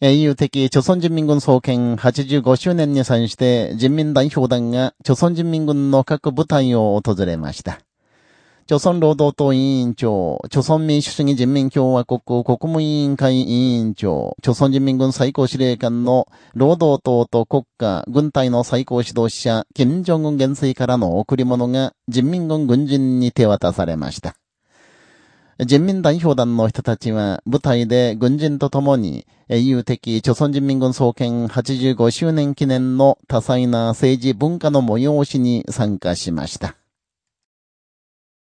英雄的朝鮮人民軍創建85周年に際して人民代表団が朝鮮人民軍の各部隊を訪れました。朝鮮労働党委員長、朝鮮民主主義人民共和国国務委員会委員長、朝鮮人民軍最高司令官の労働党と国家、軍隊の最高指導者、金正恩元帥からの贈り物が人民軍軍人に手渡されました。人民代表団の人たちは舞台で軍人と共に英雄的朝鮮人民軍創建85周年記念の多彩な政治文化の催しに参加しました。